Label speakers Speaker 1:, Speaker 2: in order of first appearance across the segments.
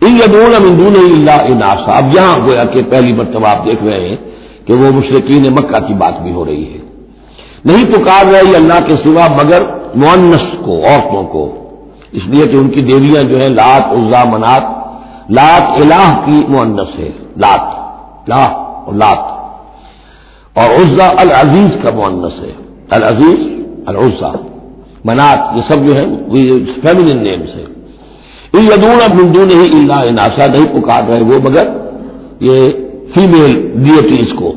Speaker 1: ان یدون امدون اللہ اناسا۔ اب یہاں گویا کہ پہلی مرتبہ آپ دیکھ رہے ہیں کہ وہ مشرقین مکہ کی بات بھی ہو رہی ہے۔ نہیں پکار رہے اللہ کے سوا مگر مونس کو، عورتوں کو۔ اس لیے کہ ان کی دیویاں جو ہیں، لات، عزا، منات، لات الہ کی مونس ہے۔ لات، لا اور لات۔ اور عزا العزیز کا مونس ہے۔ العزیز، العزا۔ منات، یہ سب جو ہے فیملین نیمس ہے یدون مندون ہی اللہ اناسا نہیں پکار رہے وہ، مگر یہ فیمل ڈیٹیز کو۔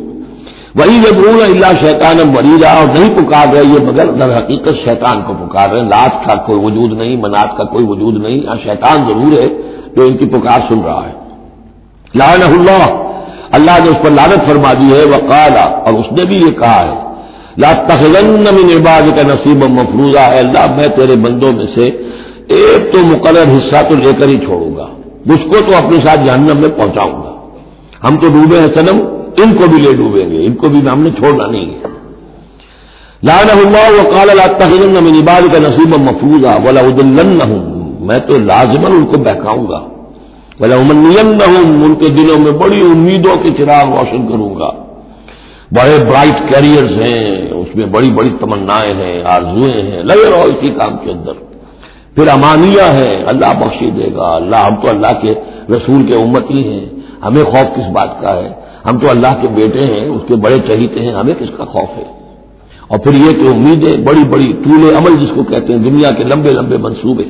Speaker 1: وہی یدون اللہ شیطان مریضا، اور نہیں پکار رہے یہ، مگر در حقیقت شیطان کو پکار رہے لات کا کوئی وجود نہیں، منات کا کوئی وجود نہیں ہاں شیطان ضرور ہے جو ان کی پکار سن رہا ہے۔ لان اللہ اللہ نے اس پر لانت فرما دی ہے وہ اور اس نے بھی یہ کہا ہے۔ لا تخلن من عباد کا نصیب مفروضہ ہے اللہ، میں تیرے بندوں میں سے ایک تو مقرر حصہ تو لے کر ہی چھوڑوں گا۔ مجھ کو تو اپنے ساتھ جہنم میں پہنچاؤں گا۔ ہم تو ڈوبے ہیں سنم ان کو بھی لے ڈوبیں گے۔ ان کو بھی ہم نے چھوڑنا نہیں ہے۔ لانا ہوں کال اللہ میں نبال کا نصیب مفروضہ بولا ادن نہ ہوں میں تو لازمن ان کو بہکاؤں گا۔ بولا امن نہ ہوں ان کے دلوں میں بڑی امیدوں کے چراغ روشن کروں گا۔ بڑے برائٹ کیریئرز ہیں، اس میں بڑی بڑی تمنائیں ہیں آرزویں ہیں۔ لگے رہو اسی کام کے اندر۔ پھر امانیہ ہے، اللہ بخشی دے گا۔ اللہ ہم تو اللہ کے رسول کے امت ہی ہیں۔ ہمیں خوف کس بات کا ہے؟ ہم تو اللہ کے بیٹے ہیں، اس کے بڑے چہیتے ہیں، ہمیں کس کا خوف ہے؟ اور پھر یہ کہ امیدیں بڑی بڑی طول عمل جس کو کہتے ہیں، دنیا کے لمبے لمبے منصوبے۔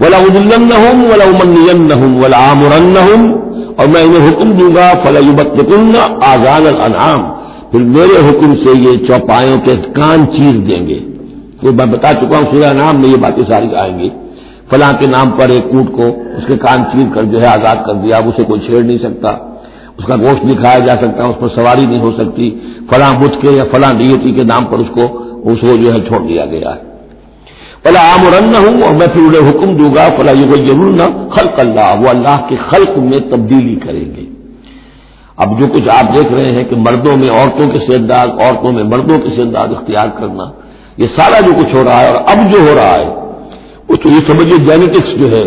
Speaker 1: ولا ادلن نہ ہوں ولا امن نہ ہوں ولا عامرن نہ ہوں اور میں انہیں حکم دوں گا فلاحبت آزان الانعام پھر میرے حکم سے یہ چوپایوں کے کان چیز دیں گے۔ تو میں بتا چکا ہوں سورہ نام میں یہ باتیں ساری آئیں گی۔ فلاں کے نام پر ایک اونٹ کو اس کے کان چیر کر جو ہے آزاد کر دیا، اب اسے کوئی چھیڑ نہیں سکتا۔ اس کا گوشت نہیں کھایا جا سکتا اس پر سواری نہیں ہو سکتی۔ فلاں بت کے یا فلاں ڈیٹی کے نام پر اس کو اس کو جو ہے چھوڑ دیا گیا۔ ہے فلاں عام رن نہ ہوں اور میں پھر انہیں حکم دوں گا فلاں یہ کوئی ضرور نہ خلق اللہ، وہ اللہ کے خلق میں تبدیلی کریں گے۔ اب جو کچھ آپ دیکھ رہے ہیں کہ مردوں میں عورتوں کے سینداز عورتوں میں مردوں کے سینداز اختیار کرنا یہ سارا جو کچھ ہو رہا ہے اور اب جو ہو رہا ہے، وہ تو یہ سمجھیے جینیٹکس جو ہے،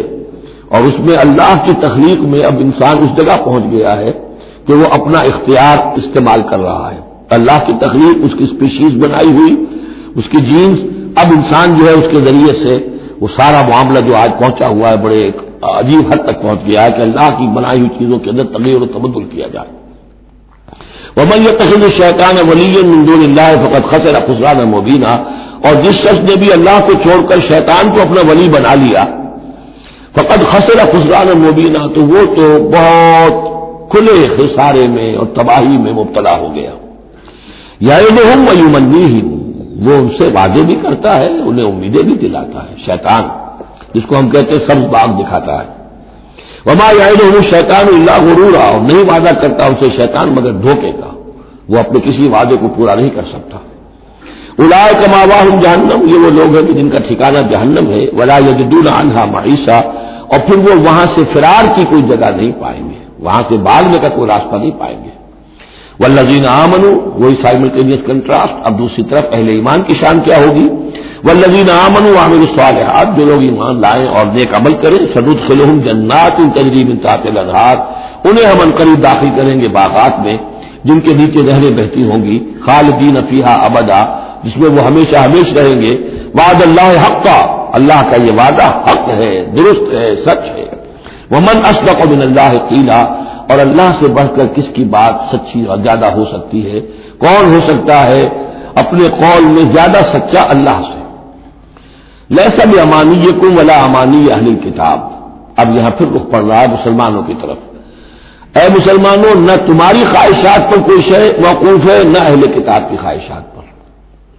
Speaker 1: اور اس میں اللہ کی تخلیق میں اب انسان اس جگہ پہنچ گیا ہے کہ وہ اپنا اختیار استعمال کر رہا ہے۔ اللہ کی تخلیق اس کی اسپیشیز بنائی ہوئی، اس کی جینس اب انسان جو ہے اس کے ذریعے سے وہ سارا معاملہ جو آج پہنچا ہوا ہے، بڑے ایک عجیب حد تک پہنچ گیا ہے کہ اللہ کی بنائی ہوئی چیزوں کے اندر تغیر و تبدل کیا جائے۔ ومن یہ تخل شیطان ولی مندون اللہ فقط خسر خسران مبینہ اور جس شخص نے بھی اللہ کو چھوڑ کر شیطان کو اپنا ولی بنا لیا فقط خسر خسران مبینہ، تو وہ تو بہت کھلے خسارے میں اور تباہی میں مبتلا ہو گیا۔ یا ہوں ویومنی ہی وہ ان سے وعدے بھی کرتا ہے، انہیں امیدیں بھی دلاتا ہے، شیطان، جس کو ہم کہتے ہیں سبز باغ دکھاتا ہے۔ وما یاد شیطان اللہ غرور اور نہیں وعدہ کرتا اسے شیطان مگر دھوکے کا، وہ اپنے کسی وعدے کو پورا نہیں کر سکتا۔ الاائے کماوا ہوں جہنم، یہ وہ لوگ ہیں کہ جن کا ٹھکانا جہنم ہے، ولا یدون انہا معیشہ اور پھر وہ وہاں سے فرار کی کوئی جگہ نہیں پائیں گے، وہاں سے بھاگنے کا کوئی راستہ نہیں پائیں گے۔ ولزین آمن وہی سائملٹینیس کنٹراسٹ اب دوسری طرف اہل ایمان کی شان کیا ہوگی؟ ولزین آمن عامر الصالحات، جو لوگ ایمان لائیں اور نیک عمل کریں سدود خلوم جنات ان تجریب انتاط الحار انہیں ہم ان قریب داخل کریں گے باغات میں، جن کے نیچے نہریں بہتی ہوں گی، خالدین افیحہ ابدا جس میں وہ ہمیشہ ہمیش رہیں گے۔ وعد اللہ حق کا اللہ کا یہ وعدہ حق ہے، درست ہے، سچ ہے۔ وہ من اسلق من اللہ قیلا۔ اور اللہ سے بڑھ کر کس کی بات سچی اور زیادہ ہو سکتی ہے؟ کون ہو سکتا ہے اپنے قول میں زیادہ سچا اللہ سے؟ لہسا بھی امانی کم ولا امانی اہل کتاب اب یہاں پھر رخ پڑ رہا ہے مسلمانوں کی طرف۔ اے مسلمانوں، نہ تمہاری خواہشات پر کوئی شے موقوف ہے، نہ اہل کتاب کی خواہشات پر۔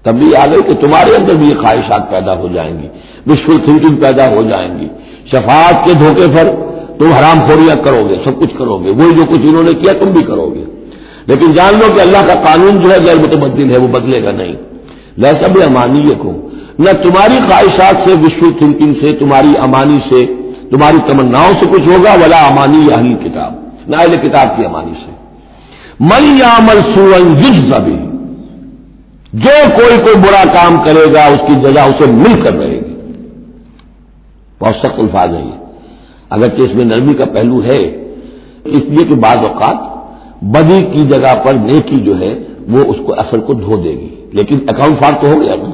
Speaker 1: تب بھی آ گئی کہ تمہارے اندر بھی یہ خواہشات پیدا ہو جائیں گی وشفل تھنکنگ پیدا ہو جائیں گی۔ شفاعت کے دھوکے پر تم حرام خوریاں کرو گے، سب کچھ کرو گے، وہی جو کچھ انہوں نے کیا تم بھی کرو گے۔ لیکن جان لو کہ اللہ کا قانون جو ہے غیر متبدل ہے، وہ بدلے گا نہیں۔ لہسا بھی امانی کو نہ تمہاری خواہشات سے وشو تھنکنگ سے، تمہاری امانی سے، تمہاری تمناؤں سے کچھ ہوگا، ولا امانی یا کتاب، نہ اہل کتاب کی امانی سے۔ من یا مل سوئن جو کوئی کوئی برا کام کرے گا، اس کی جگہ اسے مل کر رہے گی۔ بہت سخت الفاظ ہے یہ۔ اگرچہ اس میں نرمی کا پہلو ہے، اس لیے کہ بعض اوقات بدی کی جگہ پر نیکی جو ہے، وہ اس کو اثر کو دھو دے گی۔ لیکن اکاؤنٹ فار تو ہو گیا نا۔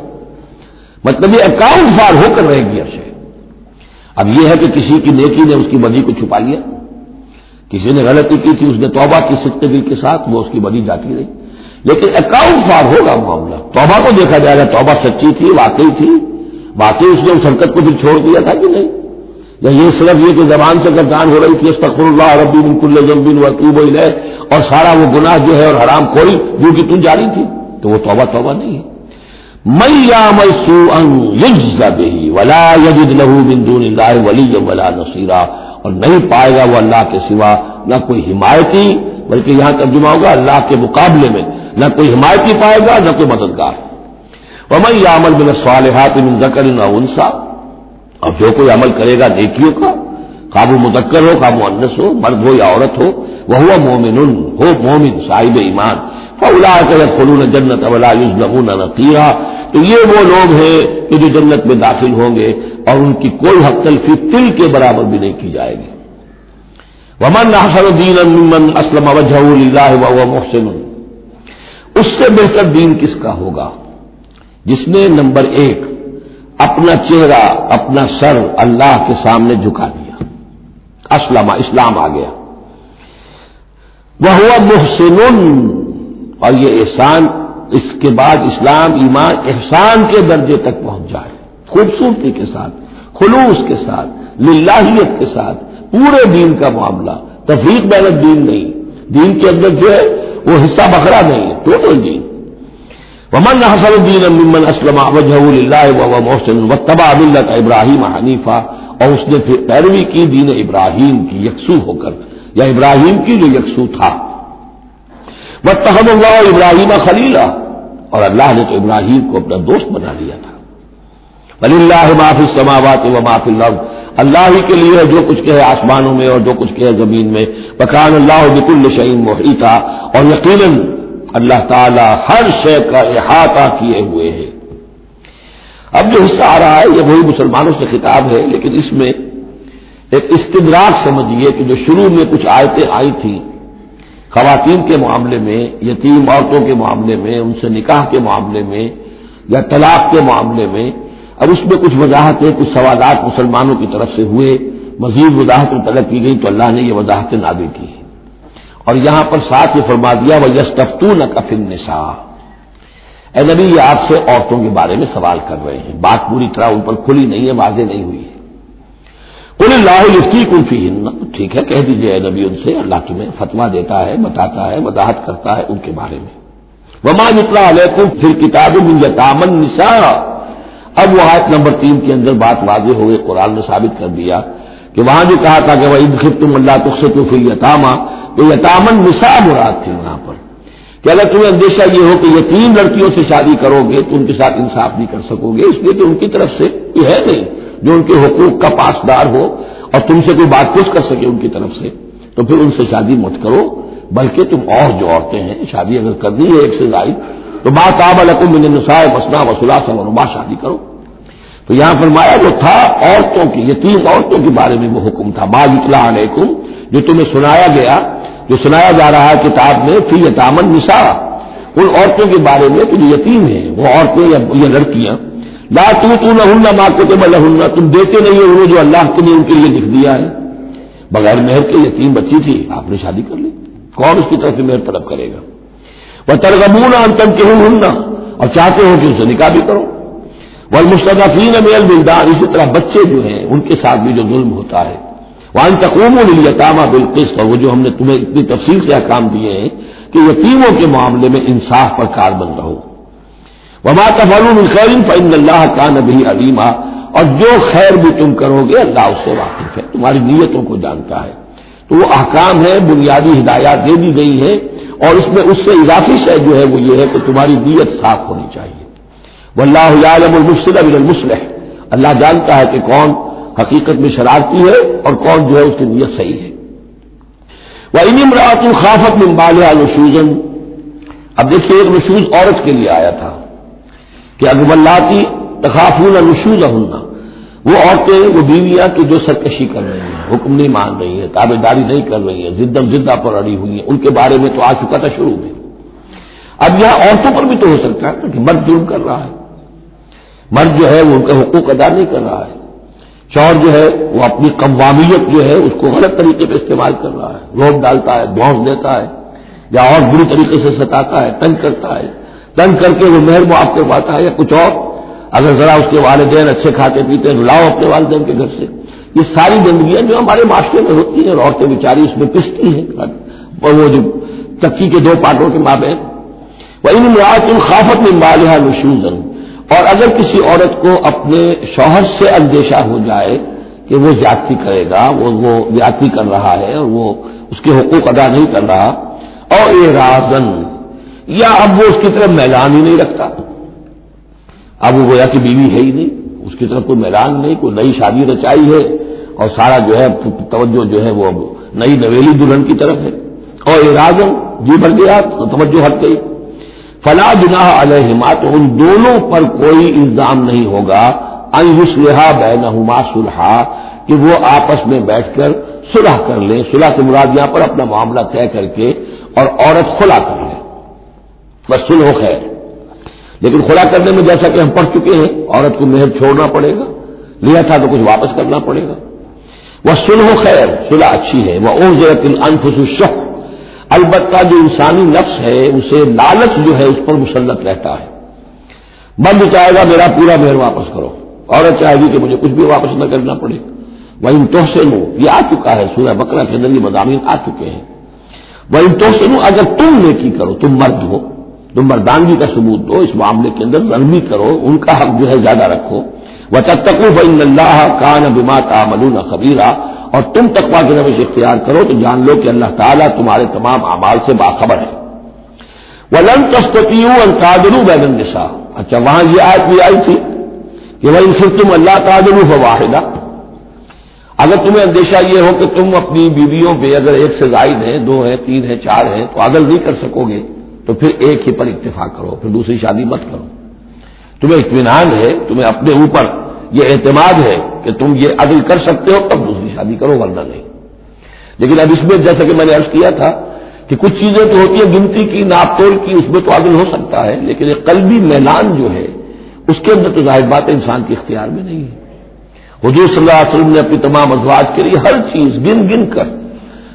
Speaker 1: مطلب یہ اکاؤنٹ فار ہو کر رہے گی ارشے اب یہ ہے کہ کسی کی نیکی نے اس کی بدی کو چھپا لیا۔ کسی نے غلطی کی تھی، اس نے توبہ کی سکتے دل کے ساتھ، وہ اس کی بدی جاتی رہی۔ لیکن اکاؤنٹ فار ہوگا معاملہ۔ توبہ کو دیکھا جائے گا، توبہ سچی تھی، واقعی تھی۔ واقعی اس نے اس حرکت کو پھر چھوڑ دیا تھا کہ نہیں؟ یا یہ صرف یہ کہ زبان سے گردان ہو رہی تھی، استغفر اللہ ربی من ضمبین وقوب ہے اور سارا وہ گناہ جو ہے اور حرام کوئی جو کہ تم جاری تھی، تو وہ توبہ توبہ نہیں ہے۔ ولا لہو بندون اللہ ولی ولا نصیرہ اور نہیں پائے گا وہ اللہ کے سوا نہ کوئی حمایتی، بلکہ یہاں ترجمہ ہوگا اللہ کے مقابلے میں۔ نہ کوئی حمایتی پائے گا، نہ کوئی مددگار۔ ومن عمل بن صالحات من ذکر نہ انسا اور جو کوئی عمل کرے گا نیکیوں کا، قابو مدکر ہو، قابو انس ہو، مرد ہو یا عورت ہو وہ ہوا مومن ہو مومن صاحب ایمان۔ فولا کے خلون جنت اولا یوز نمون تو یہ وہ لوگ ہیں کہ جو جنت میں داخل ہوں گے، اور ان کی کوئی حق تلفی تل کے برابر بھی نہیں کی جائے گی۔ ومن حسن دین اسلم وجہ اللہ و محسن۔ اس سے بہتر دین کس کا ہوگا؟ جس نے نمبر ایک اپنا چہرہ، اپنا سر اللہ کے سامنے جھکا دیا۔ اسلم، اسلام آ گیا۔ وہ ہوا محسن اور یہ احسان اس کے بعد اسلام، ایمان، احسان کے درجے تک پہنچ جائے۔ خوبصورتی کے ساتھ، خلوص کے ساتھ، للہیت کے ساتھ، پورے دین کا معاملہ۔ تفریق بین دین نہیں۔ دین کے اندر جو ہے، وہ حصہ بکرا نہیں ہے۔ ٹوٹل دین ومن حسن الدین ممن اسلم وجہ اللہ و محسن و تبا ملت ابراہیم حنیفہ اور اس نے پھر پیروی کی دین ابراہیم کی یکسو ہو کر، یا ابراہیم کی جو یکسو تھا۔ وہ تحم اللہ ابراہیم خلیلہ اور اللہ نے تو ابراہیم کو اپنا دوست بنا لیا تھا۔ ولی اللہ معافی سماوات و معافی اللہ اللہ ہی کے لیے جو کچھ کہے آسمانوں میں اور جو کچھ کہے زمین میں۔ بکان اللہ بک الشعین محیطہ اور یقیناً اللہ تعالی ہر شے کا احاطہ کیے ہوئے ہیں۔ اب جو حصہ آ رہا ہے یہ وہی مسلمانوں سے خطاب ہے، لیکن اس میں ایک استدراک سمجھیے کہ جو شروع میں کچھ آیتیں آئی تھیں، خواتین کے معاملے میں، یتیم عورتوں کے معاملے میں، ان سے نکاح کے معاملے میں یا طلاق کے معاملے میں، اب اس میں کچھ وضاحتیں، کچھ سوالات مسلمانوں کی طرف سے ہوئے۔ مزید وضاحتیں طلب کی گئی تو اللہ نے یہ وضاحتیں نادر کی اور یہاں پر ساتھ یہ فرما دیا وہ یستفتو نہ کفن نسا اے نبی، یہ آپ سے عورتوں کے بارے میں سوال کر رہے ہیں۔ بات پوری طرح ان پر کھلی نہیں ہے، واضح نہیں ہوئی ہے۔ کل اللہ لفتی کلفی ٹھیک ہے، کہہ دیجیے اے نبی ان سے، اللہ تمہیں فتوا دیتا ہے، بتاتا ہے، وضاحت کرتا ہے ان کے بارے میں۔ وما نکلا علیکم پھر کتاب یتامن نسا اب وہ آیت نمبر تین کے اندر بات واضح ہو گئی قرآن نے ثابت کر دیا کہ وہاں جو کہا تھا کہ وہ عید تم اللہ تخص تو پھر یتاما تو یتامن نسا مراد تھی وہاں پر کہ اگر تمہیں اندیشہ یہ ہو کہ یہ تین لڑکیوں سے شادی کرو گے تو ان کے ساتھ انصاف نہیں کر سکو گے اس لیے کہ ان کی طرف سے یہ ہے نہیں جو ان کے حقوق کا پاسدار ہو اور تم سے کوئی بات پوچھ کر سکے ان کی طرف سے، تو پھر ان سے شادی مت کرو، بلکہ تم اور جو عورتیں ہیں، شادی اگر کرنی ہے ایک سے زائد، تو با تاب الحکم من نسائے مسنا وسلا سا شادی کرو۔ تو یہاں فرمایا جو تھا عورتوں کی، یتیم عورتوں کے بارے میں وہ حکم تھا۔ با اطلاع علیکم، جو تمہیں سنایا گیا جو سنایا جا رہا ہے کتاب میں، فی یتامن نسا ان عورتوں کے بارے میں جو یتیم ہیں، وہ عورتیں یا لڑکیاں۔ لا تو تو نہ ماں کو تو تم دیتے نہیں ہو انہیں جو اللہ کے لیے ان کے لیے لکھ دیا ہے۔ بغیر مہر کے یتیم بچی تھی، آپ نے شادی کر لی۔ کون اس کی طرف سے مہر طلب کرے گا؟ وہ ترغمون انتم کے ہوں اور چاہتے ہو کہ اسے نکاح بھی کرو۔ وہ مستقفین میں البلدان اسی طرح بچے جو ہیں، ان کے ساتھ بھی جو ظلم ہوتا ہے۔ وہ تقوم التامہ بالقسط اور وہ جو ہم نے تمہیں اتنی تفصیل سے احکام دیے ہیں کہ یتیموں کے معاملے میں انصاف پر کار بن رہو۔ وما تفرون خیر فن اللہ کا نبی علیمہ اور جو خیر بھی تم کرو گے اللہ اس سے واقف ہے، تمہاری نیتوں کو جانتا ہے۔ تو وہ احکام ہے بنیادی ہدایات دے دی گئی ہیں اور اس میں اس سے اضافی شے جو ہے وہ یہ ہے کہ تمہاری نیت صاف ہونی چاہیے۔ وہ اللہ عالم المسل اب المسلح اللہ جانتا ہے کہ کون حقیقت میں شرارتی ہے اور کون جو ہے اس کی نیت صحیح ہے۔ وہ انم رات الخافت ممبال نشوزن اب دیکھیے ایک نشوز عورت کے لیے آیا تھا کہ اکبر تخافون نشوز ہننا وہ عورتیں، وہ بیویاں کہ جو سرکشی کر رہی ہیں، حکم نہیں مان رہی ہیں، تابے داری نہیں کر رہی ہیں زدم زدہ پر اڑی ہوئی ہیں، ان کے بارے میں تو آ چکا تھا شروع میں۔ اب یہاں عورتوں پر بھی تو ہو سکتا ہے کہ مرد جرم کر رہا ہے۔ مرد جو ہے وہ ان کا حقوق ادا نہیں کر رہا ہے۔ چور جو ہے وہ اپنی قوامیت جو ہے اس کو غلط طریقے پہ استعمال کر رہا ہے۔ روک ڈالتا ہے دھوس دیتا ہے، یا اور بری طریقے سے ستاتا ہے، تنگ کرتا ہے۔ تنگ کر کے وہ مہر معاف کرواتا ہے یا کچھ اور۔ اگر ذرا اس کے والدین اچھے کھاتے پیتے ہیں لاؤ اپنے والدین کے گھر سے۔ یہ ساری گندگیاں جو ہمارے معاشرے میں ہوتی ہیں اور عورتیں بیچاری اس میں پستی ہیں۔ اور وہ جو تکی کے دو پارٹوں کے ماں بہن وہ ان الخافت میں بالحا نشوزن اور اگر کسی عورت کو اپنے شوہر سے اندیشہ ہو جائے کہ وہ جاتی کرے گا، وہ وہ جاتی کر رہا ہے اور وہ اس کے حقوق ادا نہیں کر رہا، اور اے رازن، یا اب وہ اس کی طرف میلان ہی نہیں رکھتا۔ اب وہ گویا کہ بیوی ہے ہی نہیں، اس کی طرف کوئی میلان نہیں، کوئی نئی شادی رچائی ہے، اور سارا جو ہے توجہ جو ہے وہ نئی نویلی دلہن کی طرف ہے۔ اور ارادن جی بن گیا توجہ ہٹ گئی۔ فلا جناح علیہما، تو ان دونوں پر کوئی الزام نہیں ہوگا انسلحا بینہما سلحا کہ وہ آپس میں بیٹھ کر صلح کر لیں، صلح سے مراد یہاں پر اپنا معاملہ طے کر کے اور عورت خلا کر لیں بس سلح خیر۔ لیکن خلا کرنے میں جیسا کہ ہم پڑھ چکے ہیں، عورت کو مہر چھوڑنا پڑے گا، لیا تھا تو کچھ واپس کرنا پڑے گا۔ وہ سلح خیر، صلح اچھی ہے۔ وہ او ضرورت انفس الشق البتہ جو انسانی نفس ہے، اسے لالچ جو ہے، اس پر مسلط رہتا ہے۔ بند چاہے گا، میرا پورا مہر واپس کرو۔ عورت چاہے گی کہ مجھے کچھ بھی واپس نہ کرنا پڑے۔ وہ ان توحسن یہ آ چکا ہے، سورہ بکرا کے اندر یہ مضامین آ چکے ہیں۔ وہ ان توحسن اگر تم نیکی کرو، تم مرد ہو، تم مردانگی کا ثبوت دو، اس معاملے کے اندر نرمی کرو، ان کا حق جو ہے، زیادہ رکھو۔ وہ تب تک اللہ کان بما کا ملون خبیرہ اور تم تقوا کی روش اختیار کرو تو جان لو کہ اللہ تعالیٰ تمہارے تمام اعمال سے باخبر ہے۔ وہ لن تسپتی ہوں بین النساء۔ اچھا وہاں یہ آیت بھی آئی تھی کہ وہ پھر تم اللہ تعدل ہو واحدہ اگر تمہیں اندیشہ یہ ہو کہ تم اپنی بیویوں پہ اگر ایک سے زائد ہیں، دو ہیں، تین ہیں، چار ہیں، تو عدل نہیں کر سکو گے، تو پھر ایک ہی پر اتفاق کرو، پھر دوسری شادی مت کرو۔ تمہیں اطمینان ہے، تمہیں اپنے اوپر یہ اعتماد ہے کہ تم یہ عدل کر سکتے ہو، تب شادی کرو ورنہ نہیں۔ لیکن اب اس میں جیسا کہ میں نے ارض کیا تھا کہ کچھ چیزیں تو ہوتی ہیں، گنتی کی ناپ تول کی، اس میں تو عدل ہو سکتا ہے، لیکن ایک قلبی میلان جو ہے، اس کے اندر تو ظاہر بات انسان کے اختیار میں نہیں ہے۔ حضور صلی اللہ علیہ وسلم نے اپنی تمام ازواج کے لیے ہر چیز گن گن کر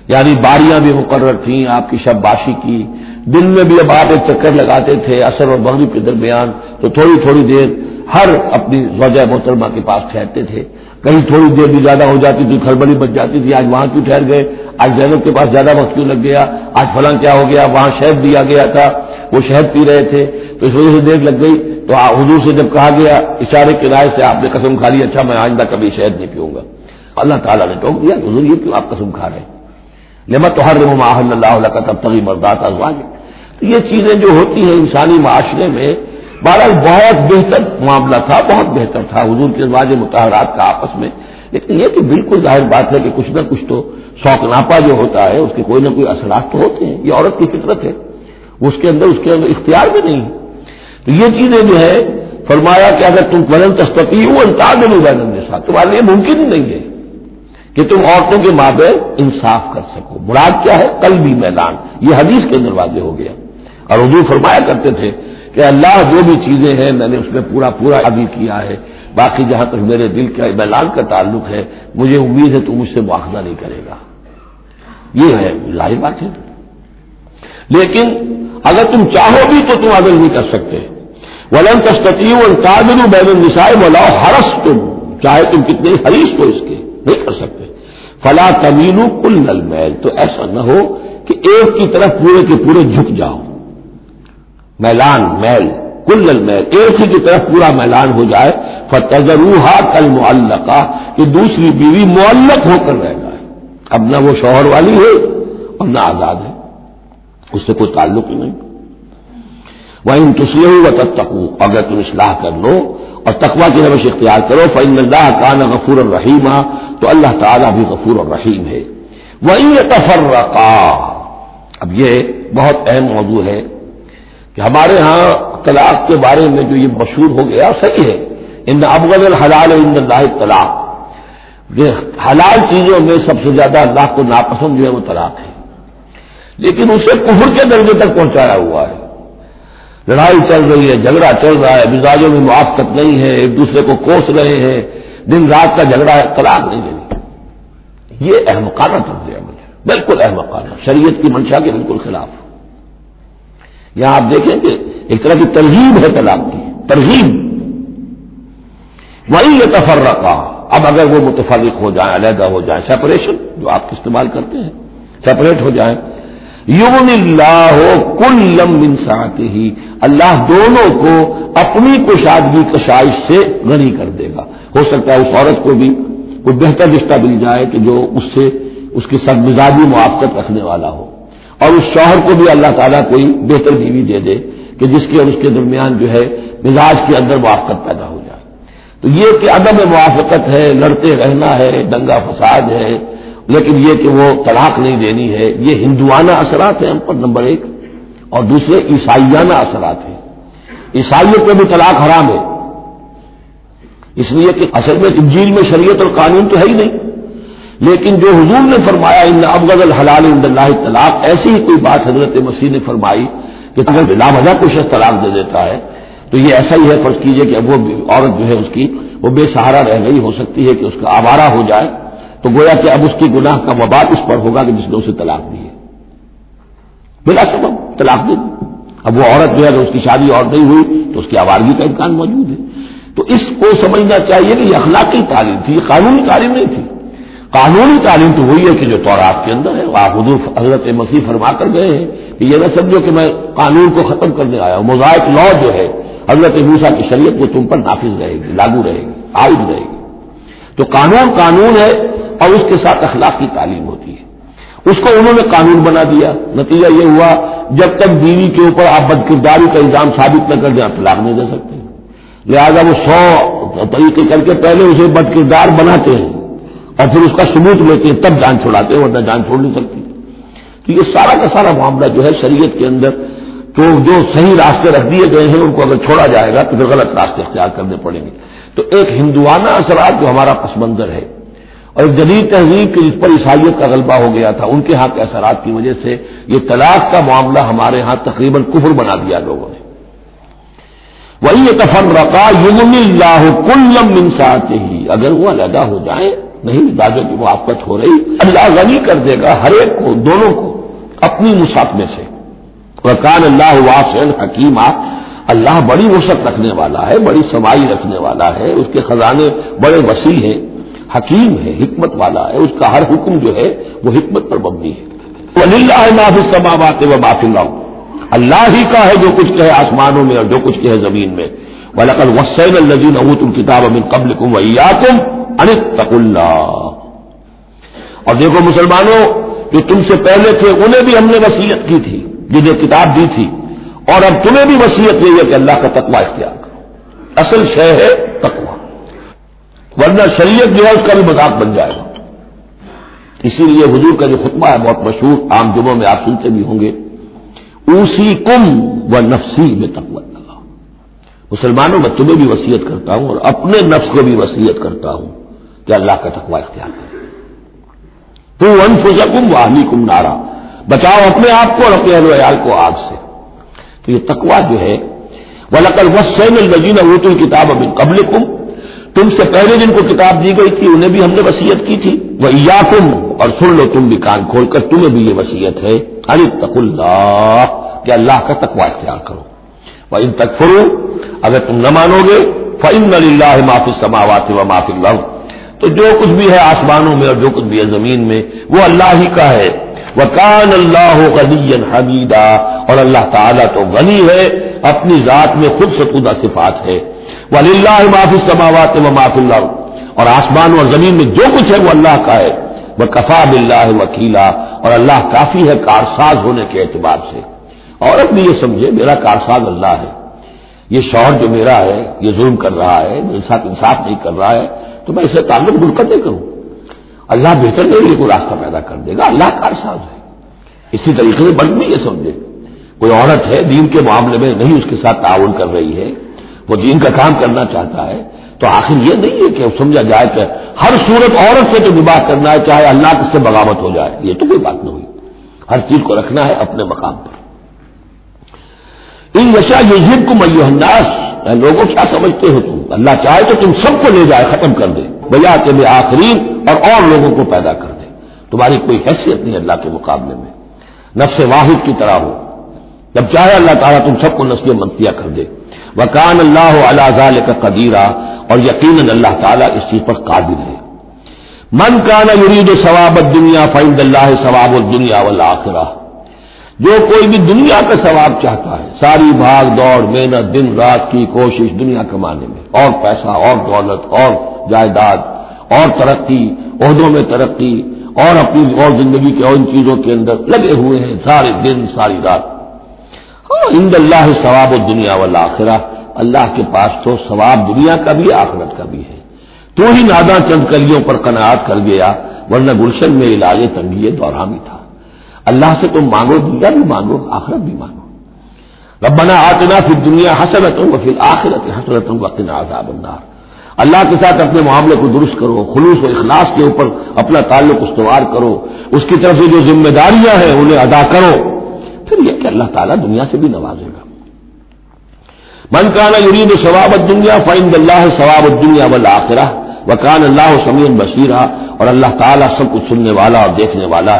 Speaker 1: یعنی باریاں بھی مقرر تھیں، آپ کی شب باشی کی۔ دن میں بھی اب آپ ایک چکر لگاتے تھے اثر اور مغرب کے درمیان تو تھوڑی تھوڑی دیر ہر اپنی وجہ محترمہ کے پاس ٹھہرتے تھے۔ کہیں تھوڑی دیر بھی زیادہ ہو جاتی تھی، کھڑبڑی بچ جاتی تھی، آج وہاں کیوں ٹھہر گئے؟ آج زینب کے پاس زیادہ وقت کیوں لگ گیا؟ آج فلاں کیا ہو گیا؟ وہاں شہد دیا گیا تھا، وہ شہد پی رہے تھے۔ تو اس وجہ سے دیر لگ گئی۔ تو حضور سے جب کہا گیا، اشارے کے رائے سے آپ نے قسم کھا لی اچھا میں آئندہ کبھی شہد نہیں پیوں گا۔ اللہ تعالیٰ نے ٹوک دیا حضور یہ کیوں آپ قسم کھا رہے ہیں؟ لمت تو ہر اللہ کا تب تک مردات ازواج یہ چیزیں جو ہوتی ہیں انسانی معاشرے میں بہرحال بہت بہتر معاملہ تھا، بہت بہتر تھا۔ حضور کے واضح متحرات کا آپس میں، لیکن یہ کہ بالکل ظاہر بات ہے کہ کچھ نہ کچھ تو شوق ناپا جو ہوتا ہے، اس کے کوئی نہ کوئی اثرات تو ہوتے ہیں۔ یہ عورت کی فطرت ہے۔ اس کے اندر، اس کے اندر اختیار بھی نہیں ہے۔ تو یہ چیزیں جو ہے فرمایا کہ اگر تم ولن تستتی ہو انتاز نہیں ساتھ تمہارے لیے ممکن ہی نہیں ہے کہ تم عورتوں کے مابے انصاف کر سکو۔ مراد کیا ہے؟ کل بھی میدان۔ یہ حدیث کے اندر واضح ہو گیا۔ اور حضور فرمایا کرتے تھے کہ اللہ جو بھی چیزیں ہیں میں نے اس میں پورا پورا عدل کیا ہے۔ باقی جہاں تک میرے دل کا اعلان کا تعلق ہے، مجھے امید ہے تو مجھ سے مواخذہ نہیں کرے گا۔ یہ ہے لاہر بات ہے۔ لیکن اگر تم چاہو بھی تو تم عدل نہیں کر سکتے۔ ولن تستطیع اور بین النسائے بلاؤ ہرس تم چاہے تم کتنے حریص ہو اس کے، نہیں کر سکتے۔ فلا تمین کل نل میل تو ایسا نہ ہو کہ ایک کی طرف پورے کے پورے جھک جاؤ۔ میلان، میل، کل میل ایک ہی کی طرف پورا میلان ہو جائے فتروہا کل معلقہ کہ دوسری بیوی معلق ہو کر رہ جائے۔ اب نہ وہ شوہر والی ہے اور نہ آزاد ہے، اس سے کوئی تعلق ہی نہیں۔ وہ ان تسلح و تب تک اگر تم اصلاح کر لو اور تقوا کی روش اختیار کرو فن اللہ کا نہ غفور الرحیم تو اللہ تعالیٰ بھی غفور الرحیم ہے۔ وہی تفرقہ اب یہ بہت اہم موضوع ہے۔ کہ ہمارے ہاں طلاق کے بارے میں جو یہ مشہور ہو گیا صحیح ہے۔ ان ابغل الحلال ان اللہ طلاق۔ حلال چیزوں میں سب سے زیادہ اللہ کو ناپسند جو ہے وہ طلاق ہے۔ لیکن اسے کفر کے درجے تک پہنچایا ہوا ہے۔ لڑائی چل رہی ہے، جھگڑا چل رہا ہے، مزاجوں میں موافقت نہیں ہے، ایک دوسرے کو کوس رہے ہیں، دن رات کا جھگڑا ہے، طلاق نہیں دینی یہ احمقانہ طرز ہے مجھے بالکل احمقانہ شریعت کی منشا کے بالکل خلاف۔ یہاں آپ دیکھیں کہ ایک طرح کی ترغیب ہے طلاق کی، ترغیب۔ وہی یہ تفر اب اگر وہ متفرق ہو جائیں، علیحدہ ہو جائیں سیپریشن جو آپ استعمال کرتے ہیں سیپریٹ ہو جائیں۔ یون اللہ کل لم انسان ہی اللہ دونوں کو اپنی کشادگی کشائش سے غنی کر دے گا۔ ہو سکتا ہے اس عورت کو بھی کوئی بہتر رشتہ مل جائے کہ جو اس سے، اس کی سب مزاجی موافقت رکھنے والا ہو۔ اور اس شوہر کو بھی اللہ تعالیٰ کوئی بہتر بیوی دے دے کہ جس کے اور اس کے درمیان جو ہے مزاج کے اندر موافقت پیدا ہو جائے۔ تو یہ کہ عدم موافقت ہے، لڑتے رہنا ہے، دنگا فساد ہے، لیکن یہ کہ وہ طلاق نہیں دینی ہے، یہ ہندوانہ اثرات ہیں ہم پر، نمبر ایک۔ اور دوسرے، عیسائیانہ اثرات ہیں۔ عیسائیوں پہ بھی طلاق حرام ہے۔ اس لیے کہ اصل میں انجیل میں شریعت اور قانون تو ہے ہی نہیں۔ لیکن جو حضور نے فرمایا، ان ابغض الحلال ان اللہ طلاق ایسی ہی کوئی بات حضرت مسیح نے فرمائی کہ اگر بلا وجہ کوئی شخص طلاق دے دیتا ہے۔ تو یہ ایسا ہی ہے، فرض کیجیے کہ اب وہ عورت جو ہے اس کی، وہ بے سہارا رہ گئی۔ ہو سکتی ہے کہ اس کا آوارہ ہو جائے۔ تو گویا کہ اب اس کی گناہ کا وباد اس پر ہوگا کہ جس نے اسے طلاق دی ہے۔ بلا سبب طلاق دی اب وہ عورت جو ہے، اگر اس کی شادی اور نہیں ہوئی، تو اس کی آوارگی کا امکان موجود ہے۔ تو اس کو سمجھنا چاہیے کہ یہ اخلاقی تعلیم تھی، یہ قانونی تعلیم نہیں تھی۔ قانونی تعلیم تو وہی ہے کہ جو طورات کے اندر ہے آپ حضور حضرت مسیح فرما کر گئے ہیں کہ یہ نہ سمجھو کہ میں قانون کو ختم کرنے آیا ہوں۔ موزائق لا جو ہے، حضرت موسا کی شریعت وہ تم پر نافذ رہے گی، لاگو رہے گی، عائد رہے گی۔ تو قانون قانون ہے اور اس کے ساتھ اخلاق کی تعلیم ہوتی ہے۔ اس کو انہوں نے قانون بنا دیا۔ نتیجہ یہ ہوا، جب تک بیوی کے اوپر آپ بد کرداری کا الزام ثابت نہ کر دیں، آپ طلاق نہیں دے سکتے۔ لہذا وہ سو طریقے کر کے پہلے اسے بد کردار بناتے ہیں۔ اور پھر اس کا ثبوت لیتے ہیں، تب جان چھوڑاتے ہیں، ورنہ جان چھوڑ نہیں سکتی۔ تو یہ سارا کا سارا معاملہ جو ہے شریعت کے اندر، تو جو صحیح راستے رکھ دیے گئے ہیں، ان کو اگر چھوڑا جائے گا، تو پھر غلط راستے اختیار کرنے پڑیں گے۔ تو ایک ہندوانہ اثرات جو ہمارا پس منظر ہے، اور ایک جدید تہذیب کے جس پر عیسائیت کا غلبہ ہو گیا تھا، ان کے ہاں کے اثرات کی وجہ سے یہ طلاق کا معاملہ ہمارے ہاں تقریباً کفر بنا دیا لوگوں نے۔ وہی یہ تفر رقا یمن اللہ کلم انسان ہی اگر وہ علیحدہ ہو جائیں نہیں دادوں کی موافقت ہو رہی۔ اللہ غنی کر دے گا ہر ایک کو، دونوں کو، اپنی مساق میں سے۔ وکان اللہ واسن حکیم اللہ بڑی وسعت رکھنے والا ہے، بڑی سمائی رکھنے والا ہے۔ اس کے خزانے بڑے وسیع ہیں، حکیم ہے، حکمت والا ہے۔ اس کا ہر حکم جو ہے، وہ حکمت پر مبنی ہے۔ اللہ معافی سماوات و معافی اللہ اللہ ہی کا ہے جو کچھ کہے آسمانوں میں اور جو کچھ کہے زمین میں۔ ولقل وسین الزین ابوت الکتاب امن قبل کم ویاتم انتق اللہ۔ اور دیکھو مسلمانوں، جو تم سے پہلے تھے، انہیں بھی ہم نے وسیعت کی تھی، جنہیں کتاب دی تھی۔ اور اب تمہیں بھی وسیعت یہی ہے کہ اللہ کا تقوی اختیار کرو۔ اصل شے ہے تقوی۔ ورنہ شریعت جو ہے، اس کا بھی مذاق بن جائے گا۔ اسی لیے حضور کا جو خطبہ ہے، بہت مشہور، عام جمعوں میں آپ سنتے بھی ہوں گے۔ اسی کم و نفسی میں تقوت مسلمانوں، میں تمہیں بھی وسیعت کرتا ہوں اور اپنے نفس کو بھی وسیعت کرتا ہوں۔ کہ اللہ کا تقوی اختیار کرے تو انفسکم واہمی کم نارا۔ بچاؤ اپنے آپ کو اور اپنے عیال کو آگ سے۔ تو یہ تقوا جو ہے وہ لقل وسین الوزین وہ تو کتاب ابھی قبل تم سے پہلے جن کو کتاب دی گئی تھی، انہیں بھی ہم نے وسیعت کی تھی۔ وہ یا تم اور سن لو تم بھی کان کھول کر، تمہیں بھی یہ وسیعت ہے۔ ارے تق اللہ کہ اللہ کا تقوا اختیار کرو۔ وہ ان تک فرو اگر تم نہ مانو گے فعن اللہ معافی سماوات و معافی اللہ تو جو کچھ بھی ہے آسمانوں میں اور جو کچھ بھی ہے زمین میں، وہ اللہ ہی کا ہے۔ وہ کان اللہ غنی حمیدہ اور اللہ تعالیٰ تو غنی ہے، اپنی ذات میں خود ستودہ صفات ہے۔ ولی اللہ معافی سماوات و معاف اللہ اور آسمان اور زمین میں جو کچھ ہے وہ اللہ کا ہے۔ وہ کفا بلّہ وکیلا اور اللہ کافی ہے کارساز ہونے کے اعتبار سے۔ عورت بھی یہ سمجھے، میرا کارساز اللہ ہے۔ یہ شوہر جو میرا ہے، یہ ظلم کر رہا ہے میرے ساتھ انصاف نہیں کر رہا ہے۔ تو میں اسے تعلق برکتیں کروں۔ اللہ بہتر نہیں لیے کوئی راستہ پیدا کر دے گا، اللہ کارساز ہے۔ اسی طریقے سے بڑھ بھی یہ سمجھے کوئی عورت ہے، دین کے معاملے میں نہیں اس کے ساتھ تعاون کر رہی ہے، وہ دین کا کام کرنا چاہتا ہے، تو آخر یہ نہیں ہے کہ سمجھا جائے کہ ہر صورت عورت سے تو نباہ کرنا ہے، چاہے اللہ کس سے بغاوت ہو جائے۔ یہ تو کوئی بات نہیں ہوئی۔ ہر چیز کو رکھنا ہے اپنے مقام پر۔ ان نشا یہ کو میو انداز لوگوں کیا سمجھتے ہو تم؟ اللہ چاہے تو تم سب کو لے جائے، ختم کر دے۔ بجا کے بے آخرین اور اور لوگوں کو پیدا کر دے۔ تمہاری کوئی حیثیت نہیں اللہ کے مقابلے میں۔ نفس واحد کی طرح ہو۔ جب چاہے اللہ تعالیٰ تم سب کو نسل منتیا کر دے۔ وکان اللہ اللہ کا قدیرہ اور یقیناً اللہ تعالیٰ اس چیز پر قابل ہے۔ من کانا یرید ثوابت دنیا فائند اللہ ثواب الدنیا والآخرہ۔ جو کوئی بھی دنیا کا ثواب چاہتا ہے، ساری بھاگ دوڑ، محنت، دن، رات کی کوشش دنیا کمانے میں، اور پیسہ، اور دولت، اور جائیداد، اور ترقی، عہدوں میں ترقی، اور اپنی اور زندگی کے اور ان چیزوں کے اندر لگے ہوئے ہیں سارے دن، ساری رات۔ ہاں اند اللہ ثواب و دنیا والا آخرہ اللہ کے پاس تو ثواب دنیا کا بھی، آخرت کا بھی ہے۔ تو ہی نادا چند کلیوں پر قناعت کر گیا، ورنہ گلشن میں علاج تنگی دورہ بھی تھا۔ اللہ سے تم مانگو دنیا بھی مانگو، آخرت بھی مانگو۔ ربنا آتنا پھر دنیا حسرت ہوں پھر آخرت حسرت ہوں وقت عذاب النار۔ اللہ کے ساتھ اپنے معاملے کو درست کرو، خلوص و اخلاص کے اوپر اپنا تعلق استوار کرو۔ اس کی طرف سے جو ذمہ داریاں ہیں، انہیں ادا کرو۔ پھر یہ کہ اللہ تعالیٰ دنیا سے بھی نوازے گا۔ من کانا یرید ثواب دنیا فائند اللہ ثواب الدنیا والآخرہ۔ وکان اللہ سمین بشیرہ اور اللہ تعالیٰ سب کچھ سننے والا اور دیکھنے والا ہے۔